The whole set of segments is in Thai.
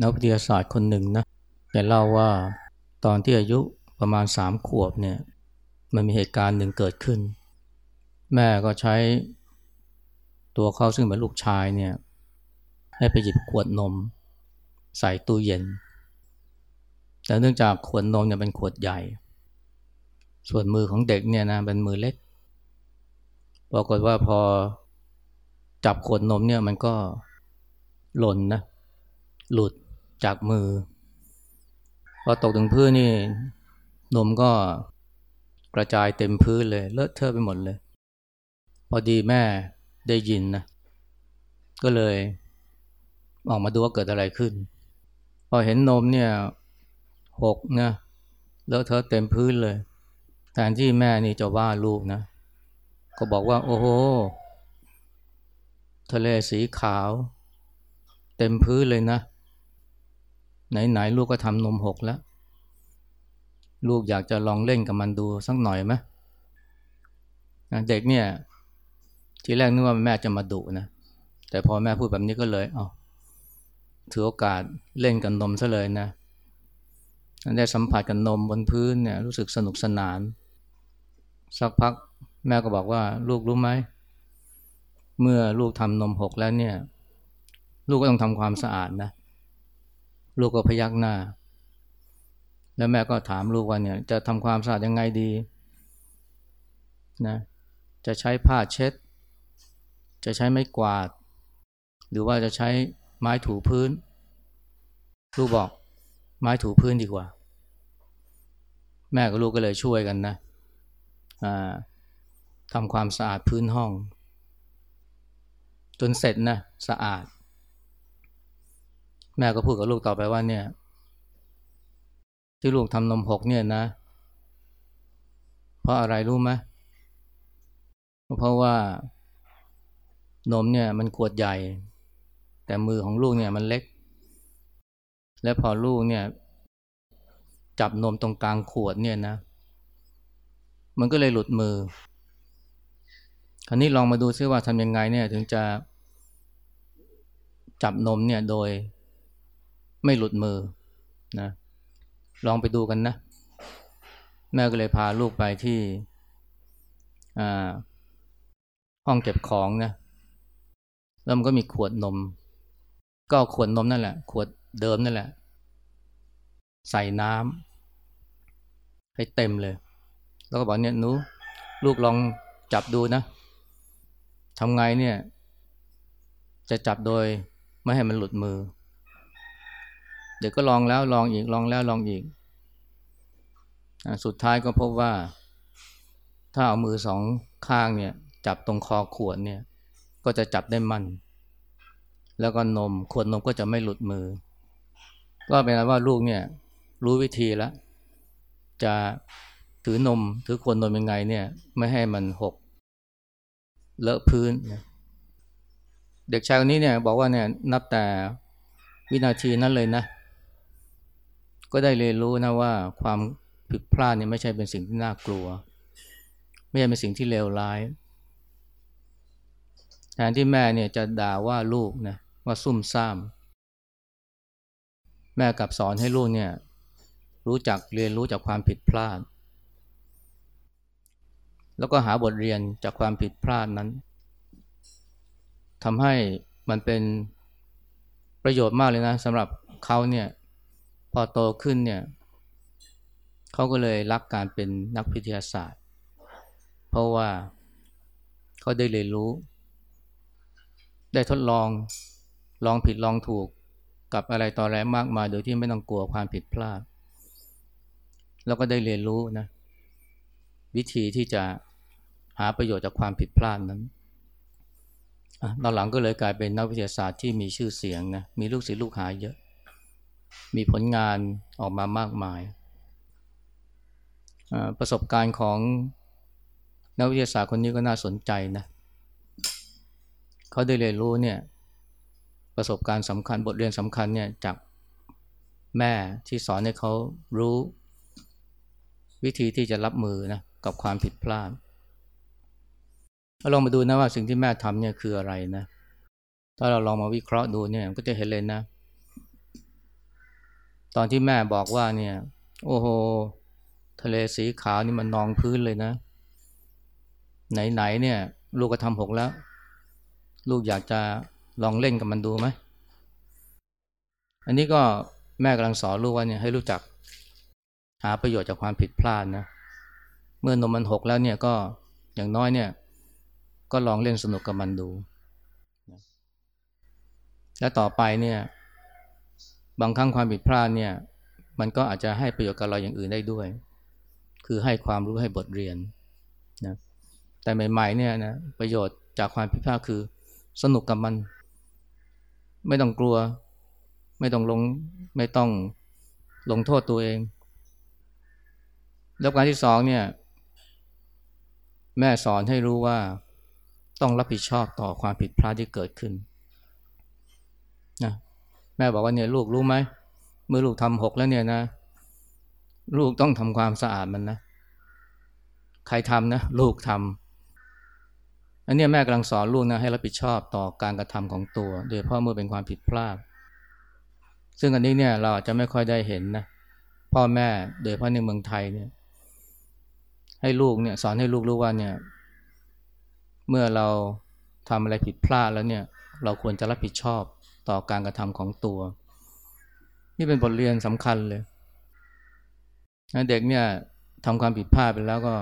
นักวิทยาศาสตร์คนหนึ่งนะแกเล่าว่าตอนที่อายุประมาณสามขวบเนี่ยมันมีเหตุการณ์หนึ่งเกิดขึ้น แม่ก็ใช้ตัวเขาซึ่งเป็นลูกชายเนี่ยให้ไปหยิบขวดนม ใส่ตู้เย็น แต่เนื่องจากขวดนมเนี่ยเป็นขวดใหญ่ ส่วนมือของเด็กเนี่ยนะเป็นมือเล็กปรากฏว่าพอจับขวดนมเนี่ยมันก็หล่นนะหลุด จากมือพอตกถึงพื้นนี่ นมก็กระจายเต็มพื้นเลย เลอะเทอะไปหมดเลย พอดีแม่ได้ยินนะก็เลยออกมาดูว่าเกิดอะไรขึ้น พอเห็นนมเนี่ยหกนะเลอะเทอะเต็มพื้นเลยแทนที่แม่นี่จะว่าลูกนะ ก็บอกว่า โอ้โหทะเลสีขาว เต็มพื้นเลยนะ ไหนๆลูกก็ทำนมหกแล้ว ลูกอยากจะลองเล่นกับมันดูสักหน่อยไหมเด็กเนี่ยทีแรกนึกว่าแม่จะมาดุนะแต่พอแม่พูดแบบนี้ก็เลยเอาถือโอกาสเล่นกับนมซะเลยนะได้สัมผัสกับนมบนพื้นเนี่ยรู้สึกสนุกสนาน สักพักแม่ก็บอกว่าลูกรู้ไหม เมื่อลูกทำนมหกแล้วเนี่ย ลูกก็ต้องทำความสะอาดนะ ลูกก็พยักหน้า แล้วแม่ก็ถามลูกว่าเนี่ย จะทำความสะอาดยังไงดีนะจะใช้ผ้าเช็ด จะใช้ไม้กวาด หรือว่าจะใช้ไม้ถูพื้น ลูกบอกไม้ถูพื้นดีกว่า แม่กับลูกก็เลยช่วยกันนะทำความสะอาดพื้นห้อง จนเสร็จนะสะอาด แม่ก็พูดกับลูกต่อไปว่าเนี่ย ที่ลูกทำนมหกเนี่ยนะ เพราะอะไรรู้ไหมเพราะว่านมเนี่ยมันขวดใหญ่ แต่มือของลูกเนี่ยมันเล็ก และพอลูกเนี่ยจับนมตรงกลางขวดเนี่ยนะ มันก็เลยหลุดมือ คราวนี้ลองมาดูซิว่าทำยังไงเนี่ยถึงจะจับนมเนี่ยโดย ไม่หลุดมือนะลองไปดูกันนะ แม่ก็เลยพาลูกไปที่ห้องเก็บของนะแล้วมันก็มีขวดนม ก็ขวดนมนั่นแหละ ขวดเดิมนั่นแหละ ใส่น้ำให้เต็มเลย แล้วก็บอกเนี่ยนูลูกลองจับดูนะทำไงเนี่ย จะจับโดยไม่ให้มันหลุดมือ เดี๋ยวก็ลองแล้วลองอีกลองแล้วลองอีก สุดท้ายก็พบว่า ถ้าเอามือสองข้างเนี่ย จับตรงคอขวดเนี่ย ก็จะจับได้มั่น แล้วก็นมขวดนมก็จะไม่หลุดมือ ก็เป็นว่าลูกเนี่ย รู้วิธีแล้ว จะถือนมถือขวดนมยังไงเนี่ย ไม่ให้มันหก เลอะพื้น เด็กชายคนนี้เนี่ย บอกว่าเนี่ยนับแต่วินาทีนั้นเลยนะ ก็ได้เรียนรู้นะว่าความผิดพลาดเนี่ยไม่ใช่เป็นสิ่งที่น่ากลัว ไม่ใช่เป็นสิ่งที่เลวร้ายแทนที่แม่เนี่ยจะด่าว่าลูกนะว่าซุ่มซ่าม แม่กลับสอนให้ลูกเนี่ยรู้จักเรียนรู้จากความผิดพลาด แล้วก็หาบทเรียนจากความผิดพลาดนั้นทำให้มันเป็นประโยชน์มากเลยนะสำหรับเขาเนี่ย พอโตขึ้นเนี่ยเขาก็เลยรักการเป็นนักพิทยาศาสตร์ เพราะว่าเขาได้เรียนรู้ ได้ทดลองลองผิดลองถูกกับอะไรต่ออะไรมากมายโดยที่ไม่ต้องกลัวความผิดพลาด แล้วก็ได้เรียนรู้นะวิธีที่จะหาประโยชน์จากความผิดพลาดนั้นตอนหลังก็เลยกลายเป็นนักวิทยาศาสตร์ที่มีชื่อเสียงนะมีลูกศิษย์ลูกหาเยอะ มีผลงานออกมามากมาย ประสบการณ์ของนักวิทยาศาสตร์คนนี้ก็น่าสนใจนะ เขาได้เรียนรู้เนี่ยประสบการณ์สำคัญบทเรียนสำคัญเนี่ยจากแม่ที่สอนให้เขารู้วิธีที่จะรับมือนะกับความผิดพลาดเราลองมาดูนะว่าสิ่งที่แม่ทำเนี่ยคืออะไรนะ ถ้าเราลองมาวิเคราะห์ดูเนี่ยก็จะเห็นเลยนะ ตอนที่แม่บอกว่าเนี่ย โอ้โห ทะเลสีขาวนี่มันนองพื้นเลยนะ ไหนๆเนี่ย ลูกก็ทำหกแล้ว ลูกอยากจะลองเล่นกับมันดูไหมอันนี้ก็แม่กำลังสอนลูกว่าเนี่ยให้รู้จักหาประโยชน์จากความผิดพลาดนะ เมื่อนมมันหกแล้วเนี่ยก็อย่างน้อยเนี่ย ก็ลองเล่นสนุกกับมันดู และต่อไปเนี่ย บางครั้งความผิดพลาดเนี่ยมันก็อาจจะให้ประโยชน์กับเราอย่างอื่นได้ด้วย คือให้ความรู้ให้บทเรียนนะแต่ใหม่ๆเนี่ยนะประโยชน์จากความผิดพลาดคือสนุกกับมัน ไม่ต้องกลัว ไม่ต้องลงไม่ต้องลงโทษตัวเอง แล้วการที่สองเนี่ยแม่สอนให้รู้ว่าต้องรับผิดชอบต่อความผิดพลาดที่เกิดขึ้นนะ แม่บอกว่าเนี่ยลูกรู้ไหมเมื่อลูกทำหกแล้วเนี่ยนะ ลูกต้องทำความสะอาดมันนะ ใครทำนะ ลูกทำอันนี้แม่กำลังสอนลูกนะให้รับผิดชอบต่อการกระทำของตัว โดยเฉพาะเมื่อเป็นความผิดพลาด ซึ่งอันนี้เนี่ยเราอาจจะไม่ค่อยได้เห็นนะ พ่อแม่โดยเฉพาะในเมืองไทยเนี่ย ให้ลูกเนี่ยสอนให้ลูกรู้ว่าเนี่ย เมื่อเราทำอะไรผิดพลาดแล้วเนี่ย เราควรจะรับผิดชอบ ต่อการกระทำของตัว นี่เป็นบทเรียนสำคัญเลยเด็กเนี่ยทำความผิดพลาดไปแล้วก็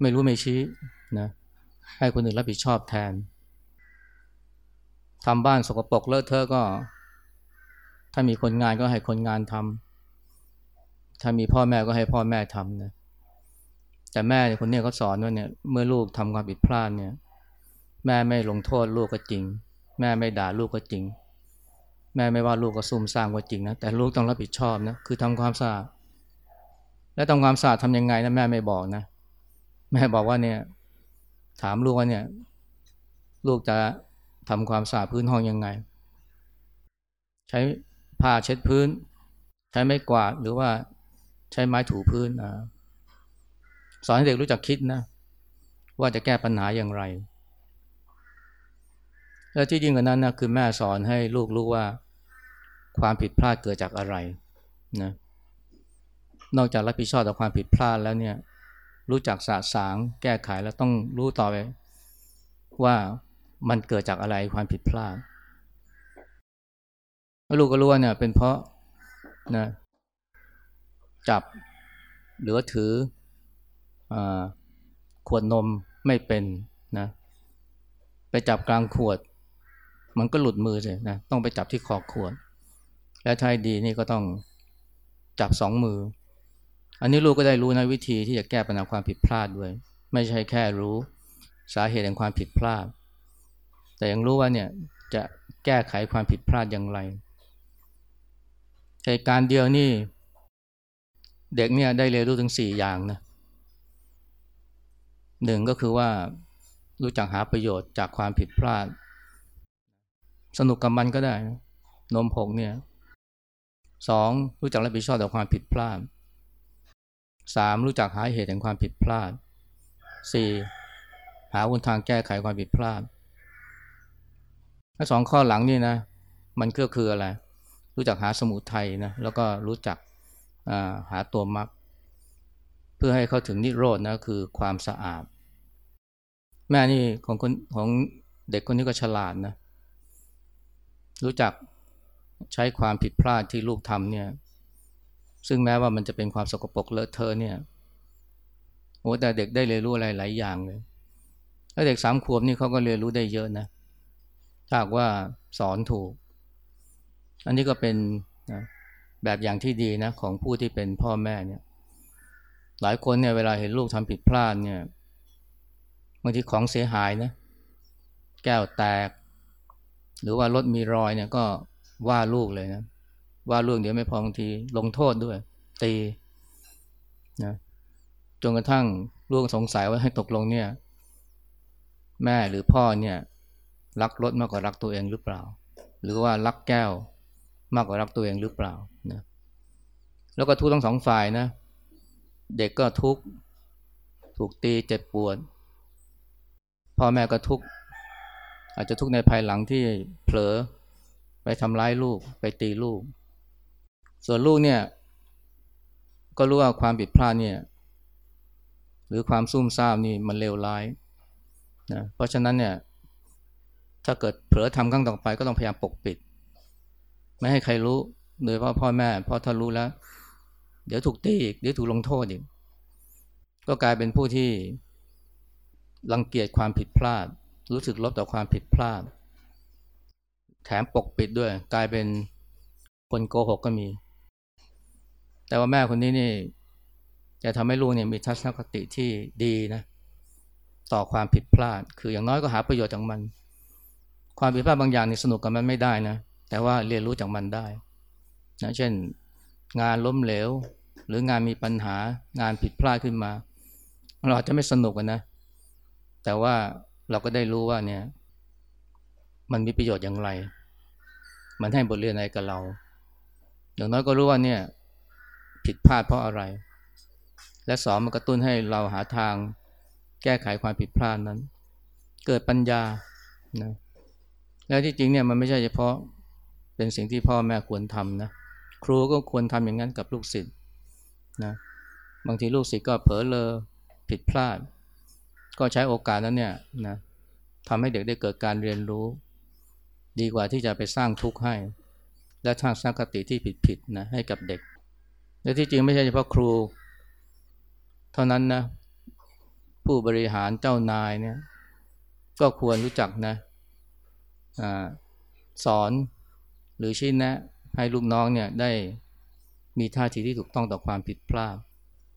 ไม่รู้ไม่ชี้นะให้คนอื่นรับผิดชอบแทนทำบ้านสกปรกเลอะเทอะก็ ถ้ามีคนงานก็ให้คนงานทำถ้ามีพ่อแม่ก็ให้พ่อแม่ทำนะแต่แม่คนนี้เขาสอนว่าเนี่ยเมื่อลูกทำความผิดพลาดเนี่ย แม่ไม่ลงโทษลูกก็จริง แม่ไม่ด่าลูกก็จริง แม่ไม่ว่าลูกก็ซุ่มซ่ามก็จริงนะแต่ลูกต้องรับผิดชอบนะคือทำความสะอาดแล้วทำความสะอาดทำยังไงนะแม่ไม่บอกนะ แม่บอกว่าเนี่ย ถามลูกว่าเนี่ย ลูกจะทำความสะอาดพื้นห้องยังไง ใช้ผ้าเช็ดพื้น ใช้ไม้กวาดหรือว่าใช้ไม้ถูพื้นอ่าสอนให้เด็กรู้จักคิดนะ ว่าจะแก้ปัญหาอย่างไร และที่ยิ่งกว่านั้นนะคือแม่สอนให้ลูกรู้ว่าความผิดพลาดเกิดจากอะไรนะนอกจากรับผิดชอบต่อความผิดพลาดแล้วเนี่ยรู้จักสะสางแก้ไขแล้วต้องรู้ต่อไปว่ามันเกิดจากอะไรความผิดพลาดลูกก็รู้ว่าเนี่ยเป็นเพราะนะจับหรือถือขวดนมไม่เป็นนะไปจับกลางขวด มันก็หลุดมือเลยนะต้องไปจับที่ขอบขวด และท้าดีนี่ก็ต้องจับสองมือ อันนี้ลูกก็ได้รู้นะวิธีที่จะแก้ปัญหาความผิดพลาดด้วย ไม่ใช่แค่รู้สาเหตุแห่งความผิดพลาด แต่ยังรู้ว่าเนี่ยจะแก้ไขความผิดพลาดอย่างไรเหตุการณ์เดียวนี่เด็กเนี่ยได้เรียนรู้ถึงสี่อย่างนะหนึ่งก็คือว่ารู้จักหาประโยชน์จากความผิดพลาด สนุกกับมันก็ได้ นมผงเนี่ยสองรู้จักรับผิดชอบต่อความผิดพลาดสามรู้จักหาเหตุแห่งความผิดพลาดสี่หาวนทางแก้ไขความผิดพลาดถ้าสองข้อหลังนี่นะ มันก็คืออะไร รู้จักหาสมุทัยนะ แล้วก็รู้จักหาตัวมรรคเพื่อให้เข้าถึงนิโรธนะคือความสะอาด แม่นี่ของคนของเด็กคนนี้ก็ฉลาดนะ รู้จักใช้ความผิดพลาดที่ลูกทำเนี่ย ซึ่งแม้ว่ามันจะเป็นความสกปรกเลอะเทอะเนี่ยโอ้แต่เด็กได้เรียนรู้อะไรหลายอย่างเลยแล้วเด็กสามขวบนี่เขาก็เรียนรู้ได้เยอะนะถ้าว่าสอนถูก อันนี้ก็เป็นนะแบบอย่างที่ดีนะของผู้ที่เป็นพ่อแม่เนี่ย หลายคนเนี่ยเวลาเห็นลูกทำผิดพลาดเนี่ยบางทีของเสียหายนะ แก้วแตก หรือว่ารถมีรอยเนี่ยก็ว่าลูกเลยนะ ว่าลูกเดี๋ยวไม่พอบางทีลงโทษด้วย ตีนะจนกระทั่งลูกสงสัยว่าให้ตกลงเนี่ย แม่หรือพ่อเนี่ย รักรถมากกว่ารักตัวเองหรือเปล่า หรือว่ารักแก้วมากกว่ารักตัวเองหรือเปล่านะแล้วก็ทุกทั้งสองฝ่ายนะ เด็กก็ทุกข์ถูกตีเจ็บปวดพ่อแม่ก็ทุกข์ อาจจะทุกข์ในภายหลังที่เผลอไปทำร้ายลูกไปตีลูก ส่วนลูกเนี่ยก็รู้ว่าความผิดพลาดเนี่ยหรือความซุ่มซ่ามนี่มันเลวร้ายนะเพราะฉะนั้นเนี่ยถ้าเกิดเผลอทำครั้งต่อไปก็ต้องพยายามปกปิด ไม่ให้ใครรู้โดยเฉพาะพ่อแม่เพราะถ้ารู้แล้ว เดี๋ยวถูกตีอีกเดี๋ยวถูกลงโทษอีกก็กลายเป็นผู้ที่รังเกียจความผิดพลาด รู้สึกลบต่อความผิดพลาด แถมปกปิดด้วย กลายเป็นคนโกหกก็มี แต่ว่าแม่คนนี้นี่จะทำให้ลูกเนี่ยมีทัศนคติที่ดีนะต่อความผิดพลาด คืออย่างน้อยก็หาประโยชน์จากมัน ความผิดพลาดบางอย่างนี่สนุกกับมันไม่ได้นะ แต่ว่าเรียนรู้จากมันได้นะเช่น งานล้มเหลว หรืองานมีปัญหางานผิดพลาดขึ้นมา เราอาจจะไม่สนุกนะ แต่ว่า เราก็ได้รู้ว่าเนี่ย มันมีประโยชน์อย่างไร มันให้บทเรียนอะไรกับเรา อย่างน้อยก็รู้ว่าเนี่ย ผิดพลาดเพราะอะไร และสองมันกระตุ้นให้เราหาทางแก้ไขความผิดพลาดนั้น เกิดปัญญานะแล้วที่จริงเนี่ยมันไม่ใช่เฉพาะเป็นสิ่งที่พ่อแม่ควรทำนะครูก็ควรทำอย่างนั้นกับลูกศิษย์นะบางทีลูกศิษย์ก็เผลอเลอผิดพลาด ก็ใช้โอกาสนั้นเนี่ยนะทำให้เด็กได้เกิดการเรียนรู้ ดีกว่าที่จะไปสร้างทุกข์ให้ และสร้างสร้างคติที่ผิดๆนะให้กับเด็ก และที่จริงไม่ใช่เฉพาะครู เท่านั้นนะผู้บริหารเจ้านายเนี่ยก็ควรรู้จักนะอสอนหรือชี้แนะ ให้ลูกน้องเนี่ยได้มีท่าทีที่ถูกต้องต่อความผิดพลาด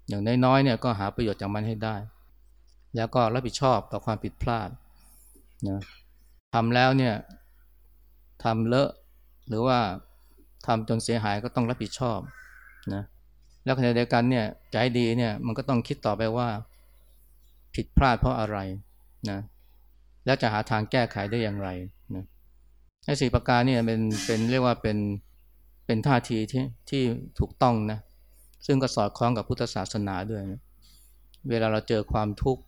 อย่างน้อยๆเนี่ยก็หาประโยชน์จากมันให้ได้ แล้วก็รับผิดชอบต่อความผิดพลาดนะทำแล้วเนี่ยทำเลอะหรือว่าทำจนเสียหายก็ต้องรับผิดชอบนะแล้วขณะเดียวกันเนี่ยใจดีเนี่ยมันก็ต้องคิดต่อไปว่าผิดพลาดเพราะอะไรนะแล้วจะหาทางแก้ไขได้อย่างไรนะไอ้สี่ประการเนี่ยเป็นเป็นเรียกว่าเป็นเป็นท่าทีที่ที่ถูกต้องนะซึ่งก็สอดคล้องกับพุทธศาสนาด้วยนะเวลาเราเจอความทุกข์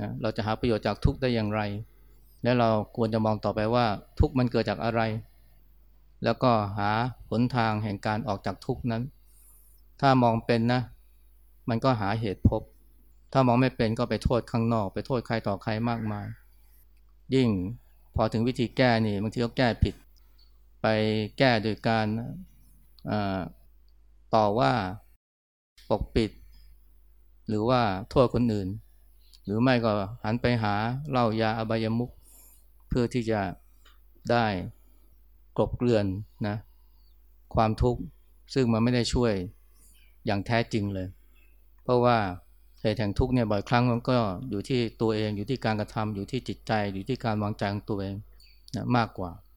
นะเราจะหาประโยชน์จากทุกข์ได้อย่างไร และเราควรจะมองต่อไปว่าทุกข์มันเกิดจากอะไร แล้วก็หาหนทางแห่งการออกจากทุกข์นั้น ถ้ามองเป็นนะ มันก็หาเหตุพบ ถ้ามองไม่เป็นก็ไปโทษข้างนอก ไปโทษใครต่อใครมากมาย ยิ่งพอถึงวิธีแก้นี่บางทีก็แก้ผิด ไปแก้โดยการต่อว่าปกปิด หรือว่าโทษคนอื่น หรือไม่ก็หันไปหาเหล้ายาอบายมุขเพื่อที่จะได้กลบเกลื่อนนะความทุกข์ซึ่งมันไม่ได้ช่วยอย่างแท้จริงเลย เพราะว่าเหตุแห่งทุกข์เนี่ยบ่อยครั้งมันก็อยู่ที่ตัวเองอยู่ที่การกระทำอยู่ที่จิตใจ อยู่ที่การวางใจของตัวเองนะมากกว่า